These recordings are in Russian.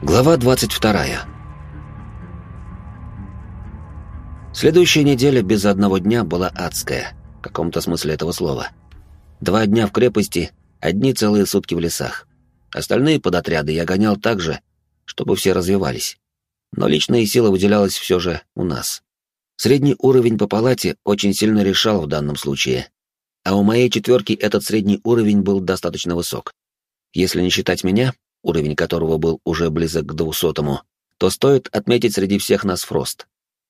Глава 22. Следующая неделя без одного дня была адская, в каком-то смысле этого слова. Два дня в крепости, одни целые сутки в лесах. Остальные подотряды я гонял так же, чтобы все развивались. Но личная сила выделялась все же у нас. Средний уровень по палате очень сильно решал в данном случае. А у моей четверки этот средний уровень был достаточно высок. Если не считать меня, уровень которого был уже близок к двухсотому, то стоит отметить среди всех нас Фрост.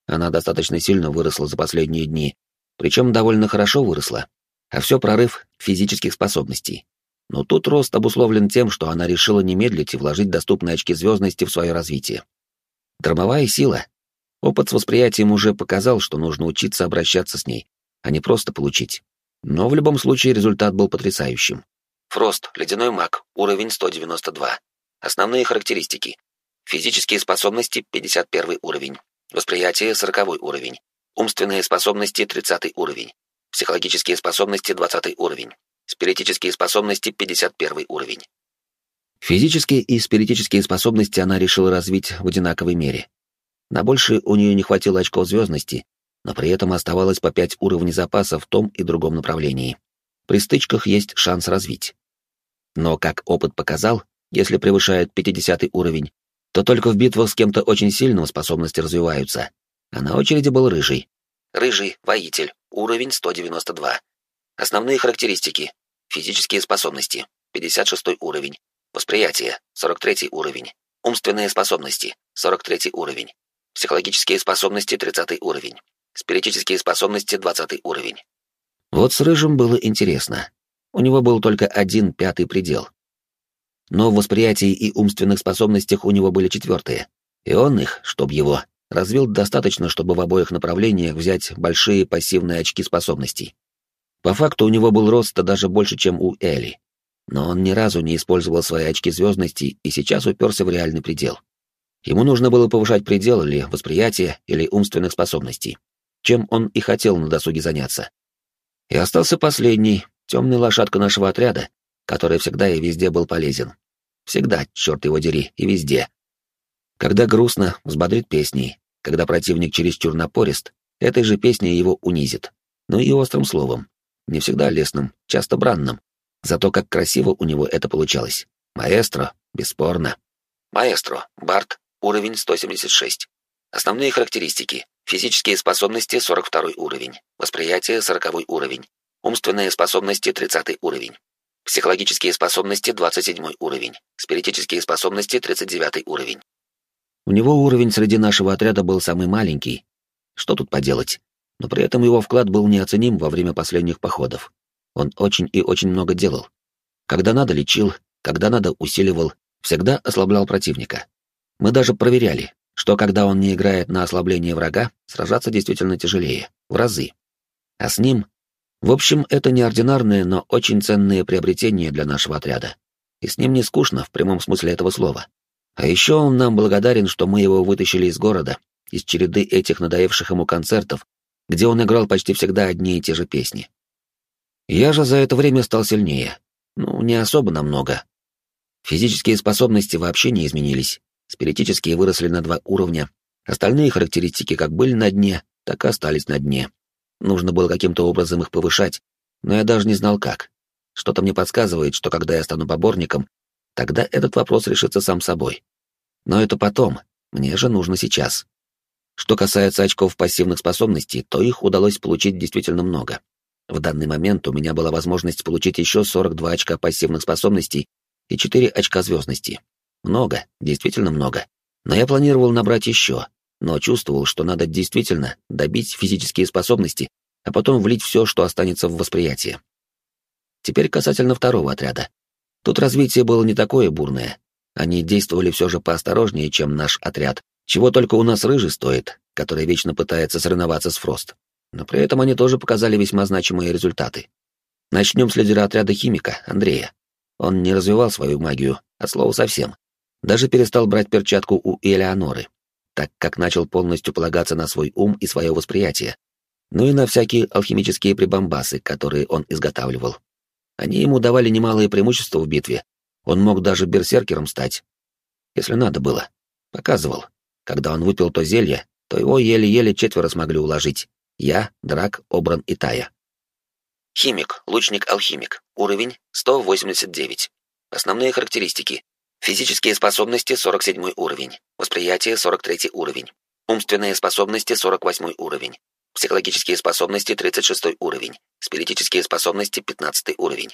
Она достаточно сильно выросла за последние дни, причем довольно хорошо выросла, а все прорыв физических способностей. Но тут рост обусловлен тем, что она решила не медлить и вложить доступные очки звездности в свое развитие. Драмовая сила. Опыт с восприятием уже показал, что нужно учиться обращаться с ней, а не просто получить. Но в любом случае результат был потрясающим. Фрост, ледяной маг, уровень 192. Основные характеристики. Физические способности 51 уровень. Восприятие 40 уровень. Умственные способности 30 уровень. Психологические способности 20 уровень. Спиритические способности 51 уровень. Физические и спиритические способности она решила развить в одинаковой мере. На больше у нее не хватило очков звездности, но при этом оставалось по 5 уровней запаса в том и другом направлении. При стычках есть шанс развить. Но, как опыт показал, если превышает 50 уровень, то только в битвах с кем-то очень сильным способности развиваются. А на очереди был Рыжий. Рыжий, воитель, уровень 192. Основные характеристики. Физические способности, 56 уровень. Восприятие, 43 уровень. Умственные способности, 43 уровень. Психологические способности, 30 уровень. Спиритические способности, 20 уровень. Вот с Рыжим было интересно. У него был только один пятый предел. Но в восприятии и умственных способностях у него были четвертые. И он их, чтоб его, развил достаточно, чтобы в обоих направлениях взять большие пассивные очки способностей. По факту у него был рост даже больше, чем у Эли. Но он ни разу не использовал свои очки звездности и сейчас уперся в реальный предел. Ему нужно было повышать предел или восприятия, или умственных способностей, чем он и хотел на досуге заняться. И остался последний, темный лошадка нашего отряда, который всегда и везде был полезен. Всегда, черт его дери, и везде. Когда грустно, взбодрит песней, когда противник чересчур напорист, этой же песней его унизит. Ну и острым словом. Не всегда лесным, часто бранным. Зато как красиво у него это получалось. Маэстро, бесспорно. Маэстро, Барт, уровень 176. Основные характеристики. Физические способности 42 уровень. Восприятие 40 уровень. Умственные способности 30 уровень. Психологические способности 27 уровень. Спиритические способности 39 уровень. У него уровень среди нашего отряда был самый маленький. Что тут поделать? Но при этом его вклад был неоценим во время последних походов. Он очень и очень много делал. Когда надо, лечил, когда надо, усиливал, всегда ослаблял противника. Мы даже проверяли, что когда он не играет на ослабление врага, сражаться действительно тяжелее, в разы. А с ним в общем, это неординарное, но очень ценное приобретение для нашего отряда. И с ним не скучно в прямом смысле этого слова. А еще он нам благодарен, что мы его вытащили из города, из череды этих надоевших ему концертов, где он играл почти всегда одни и те же песни. Я же за это время стал сильнее. Ну, не особо намного. Физические способности вообще не изменились. Спиритические выросли на два уровня. Остальные характеристики как были на дне, так и остались на дне. Нужно было каким-то образом их повышать, но я даже не знал как. Что-то мне подсказывает, что когда я стану поборником, тогда этот вопрос решится сам собой. Но это потом, мне же нужно сейчас. Что касается очков пассивных способностей, то их удалось получить действительно много. В данный момент у меня была возможность получить еще 42 очка пассивных способностей и 4 очка звездности. Много, действительно много. Но я планировал набрать еще, но чувствовал, что надо действительно добить физические способности, а потом влить все, что останется в восприятие. Теперь касательно второго отряда. Тут развитие было не такое бурное. Они действовали все же поосторожнее, чем наш отряд, чего только у нас рыжий стоит, который вечно пытается соревноваться с Фрост. Но при этом они тоже показали весьма значимые результаты. Начнем с лидера отряда химика, Андрея. Он не развивал свою магию, от слова совсем. Даже перестал брать перчатку у Элеоноры так как начал полностью полагаться на свой ум и свое восприятие, ну и на всякие алхимические прибамбасы, которые он изготавливал. Они ему давали немалые преимущества в битве, он мог даже берсеркером стать. если надо было. Показывал. Когда он выпил то зелье, то его еле-еле четверо смогли уложить. Я, Драк, Обран и Тая. Химик, лучник-алхимик. Уровень 189. Основные характеристики. Физические способности 47 уровень. Восприятие 43 уровень. Умственные способности 48 уровень. Психологические способности 36 уровень. Спиритические способности 15 уровень.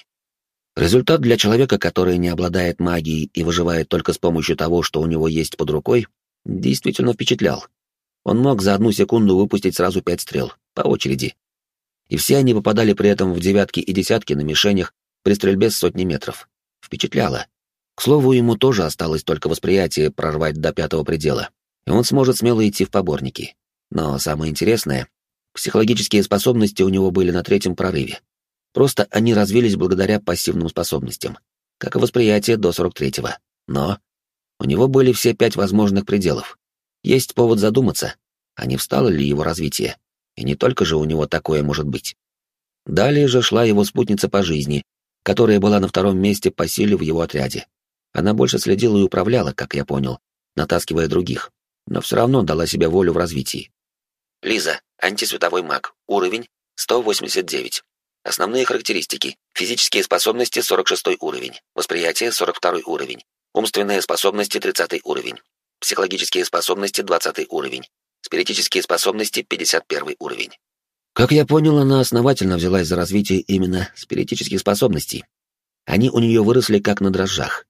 Результат для человека, который не обладает магией и выживает только с помощью того, что у него есть под рукой, действительно впечатлял. Он мог за одну секунду выпустить сразу пять стрел, по очереди. И все они попадали при этом в девятки и десятки на мишенях при стрельбе с сотни метров. Впечатляло. К слову, ему тоже осталось только восприятие прорвать до пятого предела, и он сможет смело идти в поборники. Но самое интересное, психологические способности у него были на третьем прорыве. Просто они развились благодаря пассивным способностям, как и восприятие до 43-го. Но у него были все пять возможных пределов. Есть повод задуматься, а не встало ли его развитие. И не только же у него такое может быть. Далее же шла его спутница по жизни, которая была на втором месте по силе в его отряде. Она больше следила и управляла, как я понял, натаскивая других, но все равно дала себе волю в развитии. Лиза, антисветовой маг, уровень 189. Основные характеристики. Физические способности 46 уровень, восприятие 42 уровень, умственные способности 30 уровень, психологические способности 20 уровень, спиритические способности 51 уровень. Как я понял, она основательно взялась за развитие именно спиритических способностей. Они у нее выросли как на дрожжах.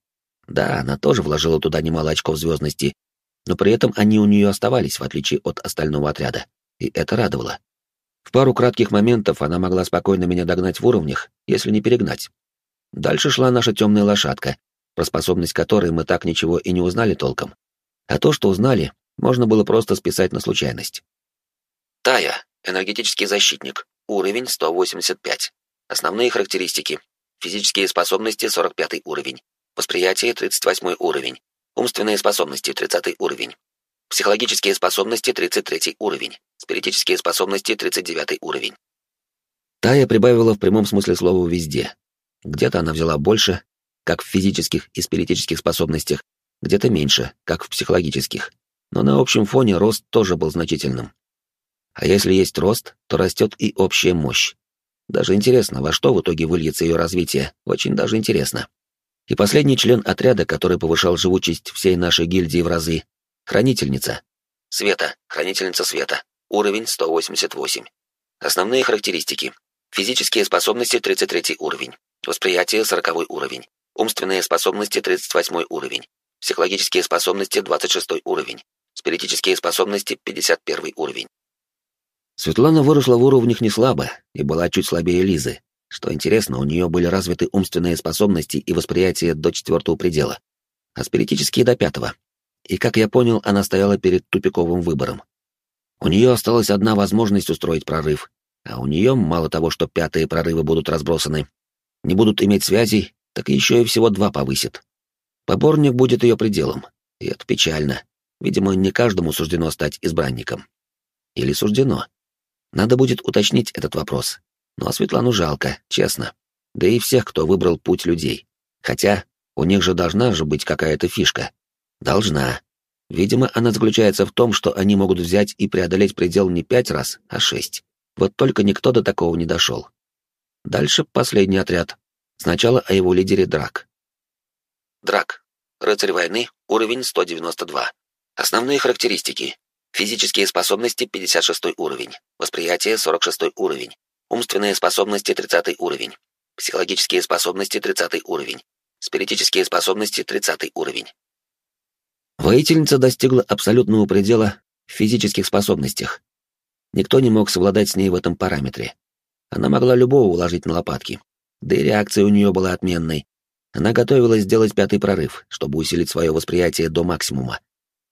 Да, она тоже вложила туда немало очков звездности, но при этом они у нее оставались, в отличие от остального отряда, и это радовало. В пару кратких моментов она могла спокойно меня догнать в уровнях, если не перегнать. Дальше шла наша темная лошадка, про способность которой мы так ничего и не узнали толком. А то, что узнали, можно было просто списать на случайность. Тая, энергетический защитник, уровень 185. Основные характеристики. Физические способности 45 уровень, Восприятие — 38 уровень. Умственные способности — 30 уровень. Психологические способности — 33 уровень. Спиритические способности — 39 уровень. Тая прибавила в прямом смысле слова везде. Где-то она взяла больше, как в физических и спиритических способностях, где-то меньше, как в психологических. Но на общем фоне рост тоже был значительным. А если есть рост, то растет и общая мощь. Даже интересно, во что в итоге выльется ее развитие, очень даже интересно. И последний член отряда, который повышал живучесть всей нашей гильдии в разы — хранительница. Света, хранительница света, уровень 188. Основные характеристики. Физические способности 33 уровень, восприятие 40 уровень, умственные способности 38 уровень, психологические способности 26 уровень, спиритические способности 51 уровень. Светлана выросла в уровнях не слабо и была чуть слабее Лизы, что интересно, у нее были развиты умственные способности и восприятие до четвертого предела, а спиритические до пятого. И, как я понял, она стояла перед тупиковым выбором. У нее осталась одна возможность устроить прорыв, а у нее мало того, что пятые прорывы будут разбросаны, не будут иметь связей, так еще и всего два повысит. Поборник будет ее пределом, и это печально. Видимо, не каждому суждено стать избранником. Или суждено? Надо будет уточнить этот вопрос, но Светлану жалко, честно. Да и всех, кто выбрал путь людей. Хотя у них же должна же быть какая-то фишка. Должна. Видимо, она заключается в том, что они могут взять и преодолеть предел не пять раз, а шесть. Вот только никто до такого не дошел. Дальше последний отряд. Сначала о его лидере Драк. Драк. Рыцарь войны, уровень 192. Основные характеристики. Физические способности 56 уровень. Восприятие 46 уровень. Умственные способности 30 уровень. Психологические способности 30 уровень. Спиритические способности 30 уровень. Воительница достигла абсолютного предела в физических способностях. Никто не мог совладать с ней в этом параметре. Она могла любого уложить на лопатки. Да и реакция у нее была отменной. Она готовилась сделать пятый прорыв, чтобы усилить свое восприятие до максимума.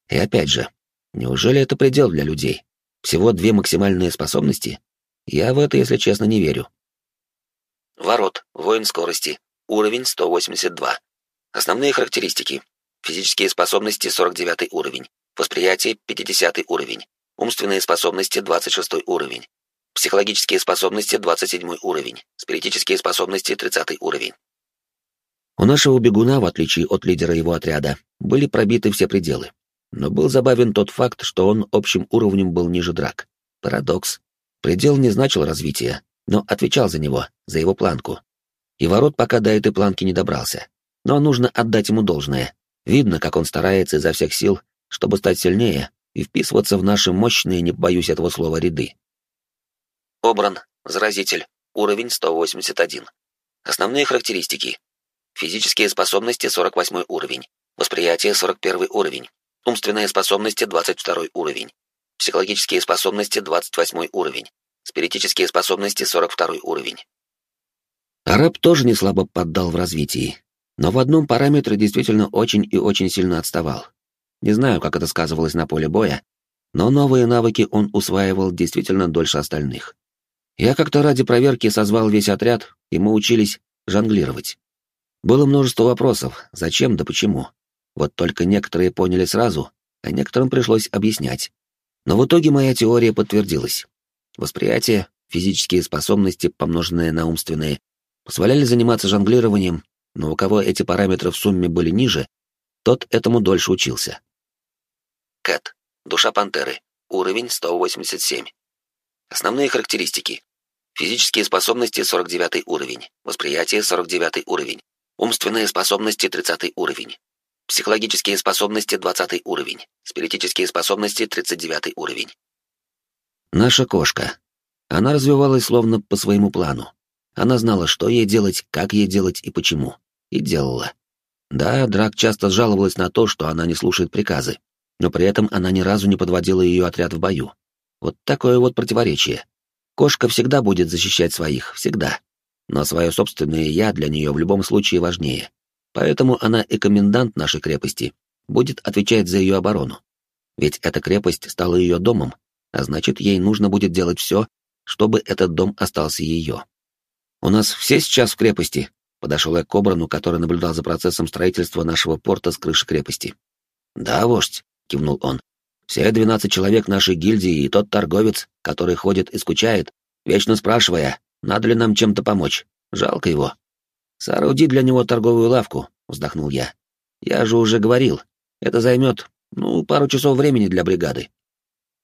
И опять же, неужели это предел для людей? Всего две максимальные способности? Я в это, если честно, не верю. Ворот, воин скорости, уровень 182. Основные характеристики. Физические способности 49 уровень, восприятие 50 уровень, умственные способности 26 уровень, психологические способности 27 уровень, спиритические способности 30 уровень. У нашего бегуна, в отличие от лидера его отряда, были пробиты все пределы. Но был забавен тот факт, что он общим уровнем был ниже драк. Парадокс. Предел не значил развития, но отвечал за него, за его планку. И ворот пока до этой планки не добрался. Но нужно отдать ему должное. Видно, как он старается изо всех сил, чтобы стать сильнее и вписываться в наши мощные, не боюсь этого слова, ряды. Обран. Заразитель. Уровень 181. Основные характеристики. Физические способности 48 уровень. Восприятие 41 уровень. Умственные способности 22 уровень. Психологические способности 28 уровень. Спиритические способности 42 уровень. Араб тоже не слабо поддал в развитии, но в одном параметре действительно очень и очень сильно отставал. Не знаю, как это сказывалось на поле боя, но новые навыки он усваивал действительно дольше остальных. Я как-то ради проверки созвал весь отряд, и мы учились жонглировать. Было множество вопросов, зачем да почему. Вот только некоторые поняли сразу, а некоторым пришлось объяснять. Но в итоге моя теория подтвердилась. Восприятие, физические способности, помноженные на умственные, позволяли заниматься жонглированием, но у кого эти параметры в сумме были ниже, тот этому дольше учился. Кэт. Душа пантеры. Уровень 187. Основные характеристики. Физические способности 49 уровень. Восприятие 49 уровень. Умственные способности 30 уровень. Психологические способности 20 уровень. Спиритические способности 39 уровень. Наша кошка. Она развивалась словно по своему плану. Она знала, что ей делать, как ей делать и почему. И делала. Да, Драк часто жаловалась на то, что она не слушает приказы, но при этом она ни разу не подводила ее отряд в бою. Вот такое вот противоречие. Кошка всегда будет защищать своих, всегда. Но свое собственное «я» для нее в любом случае важнее. Поэтому она и комендант нашей крепости будет отвечать за ее оборону. Ведь эта крепость стала ее домом, а значит, ей нужно будет делать все, чтобы этот дом остался ее. «У нас все сейчас в крепости», — подошел я к Обрану, который наблюдал за процессом строительства нашего порта с крыши крепости. «Да, вождь», — кивнул он. «Все двенадцать человек нашей гильдии и тот торговец, который ходит и скучает, вечно спрашивая, надо ли нам чем-то помочь. Жалко его. Сооруди для него торговую лавку, вздохнул я. Я же уже говорил, это займет, ну, пару часов времени для бригады.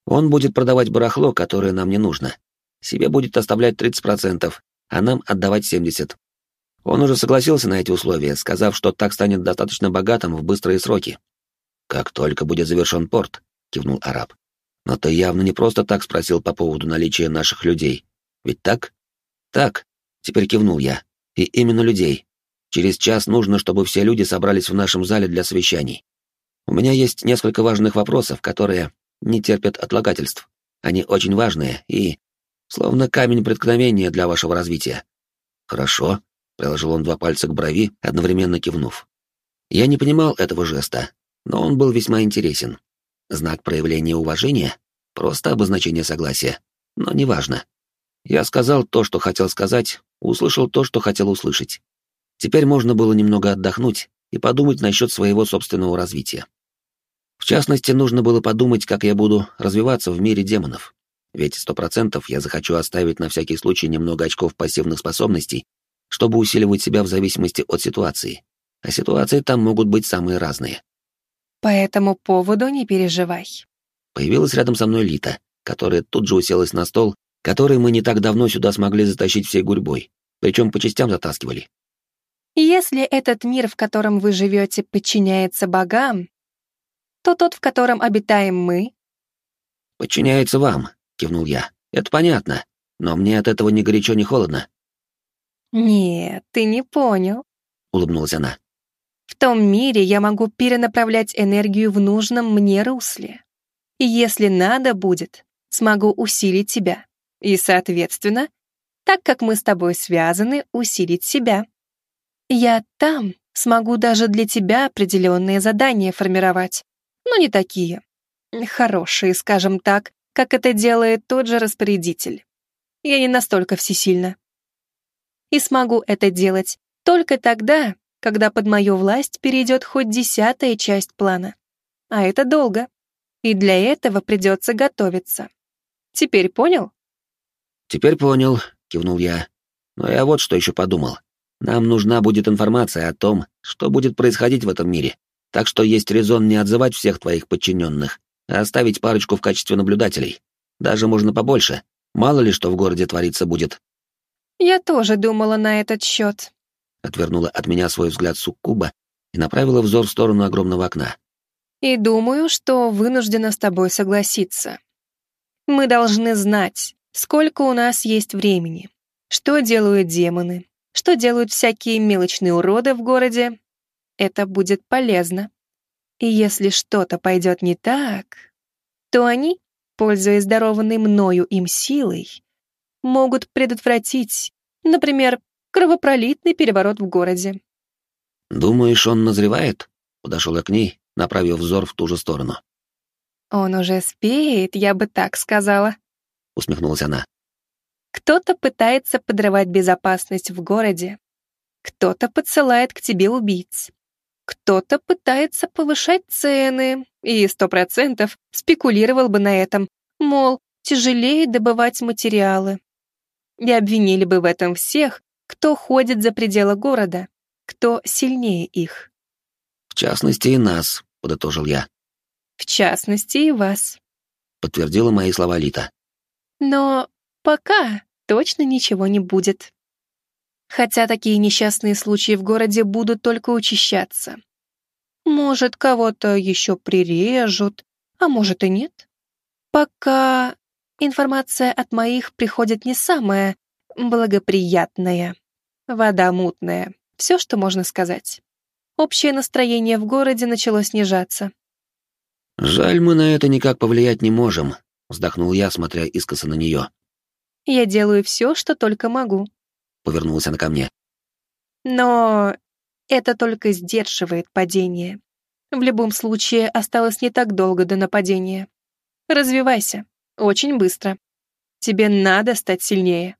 Он будет продавать барахло, которое нам не нужно. Себе будет оставлять 30%, а нам отдавать 70%. Он уже согласился на эти условия, сказав, что так станет достаточно богатым в быстрые сроки. «Как только будет завершен порт», — кивнул араб. «Но ты явно не просто так спросил по поводу наличия наших людей. Ведь так?» «Так», — теперь кивнул я. «И именно людей. Через час нужно, чтобы все люди собрались в нашем зале для совещаний. У меня есть несколько важных вопросов, которые не терпят отлагательств. Они очень важные и... словно камень преткновения для вашего развития». «Хорошо», — приложил он два пальца к брови, одновременно кивнув. Я не понимал этого жеста, но он был весьма интересен. Знак проявления уважения? Просто обозначение согласия. Но неважно. Я сказал то, что хотел сказать, услышал то, что хотел услышать. Теперь можно было немного отдохнуть и подумать насчет своего собственного развития. В частности, нужно было подумать, как я буду развиваться в мире демонов. Ведь сто процентов я захочу оставить на всякий случай немного очков пассивных способностей, чтобы усиливать себя в зависимости от ситуации. А ситуации там могут быть самые разные. По этому поводу не переживай. Появилась рядом со мной Лита, которая тут же уселась на стол который мы не так давно сюда смогли затащить всей гурьбой, причем по частям затаскивали. Если этот мир, в котором вы живете, подчиняется богам, то тот, в котором обитаем мы... «Подчиняется вам», — кивнул я. «Это понятно, но мне от этого ни горячо, ни холодно». «Нет, ты не понял», — улыбнулась она. «В том мире я могу перенаправлять энергию в нужном мне русле. И если надо будет, смогу усилить тебя. И, соответственно, так как мы с тобой связаны, усилить себя. Я там смогу даже для тебя определенные задания формировать, но не такие. Хорошие, скажем так, как это делает тот же распорядитель. Я не настолько всесильна. И смогу это делать только тогда, когда под мою власть перейдет хоть десятая часть плана. А это долго. И для этого придется готовиться. Теперь понял? «Теперь понял», — кивнул я. «Но я вот что еще подумал. Нам нужна будет информация о том, что будет происходить в этом мире, так что есть резон не отзывать всех твоих подчиненных, а оставить парочку в качестве наблюдателей. Даже можно побольше. Мало ли что в городе твориться будет. Я тоже думала на этот счет. Отвернула от меня свой взгляд суккуба и направила взор в сторону огромного окна. И думаю, что вынуждена с тобой согласиться. Мы должны знать, сколько у нас есть времени, что делают демоны, что делают всякие мелочные уроды в городе. Это будет полезно. И если что-то пойдет не так, то они, пользуясь дарованной мною им силой, могут предотвратить, например, кровопролитный переворот в городе. «Думаешь, он назревает?» — подошел я к ней, направив взор в ту же сторону. «Он уже спеет, я бы так сказала», — усмехнулась она. «Кто-то пытается подрывать безопасность в городе, кто-то подсылает к тебе убийц, кто-то пытается повышать цены и сто процентов спекулировал бы на этом, мол, тяжелее добывать материалы. И обвинили бы в этом всех, кто ходит за пределы города, кто сильнее их. «В частности, и нас», — подытожил я. «В частности, и вас», — подтвердила мои слова Лита. «Но пока точно ничего не будет. Хотя такие несчастные случаи в городе будут только учащаться. Может, кого-то еще прирежут, а может и нет. Пока информация от моих приходит не самая благоприятная. Вода мутная. Все, что можно сказать. Общее настроение в городе начало снижаться. «Жаль, мы на это никак повлиять не можем», — вздохнул я, смотря искоса на нее. «Я делаю все, что только могу», — повернулась она ко мне. «Но это только сдерживает падение. В любом случае, осталось не так долго до нападения. Развивайся. Очень быстро. Тебе надо стать сильнее».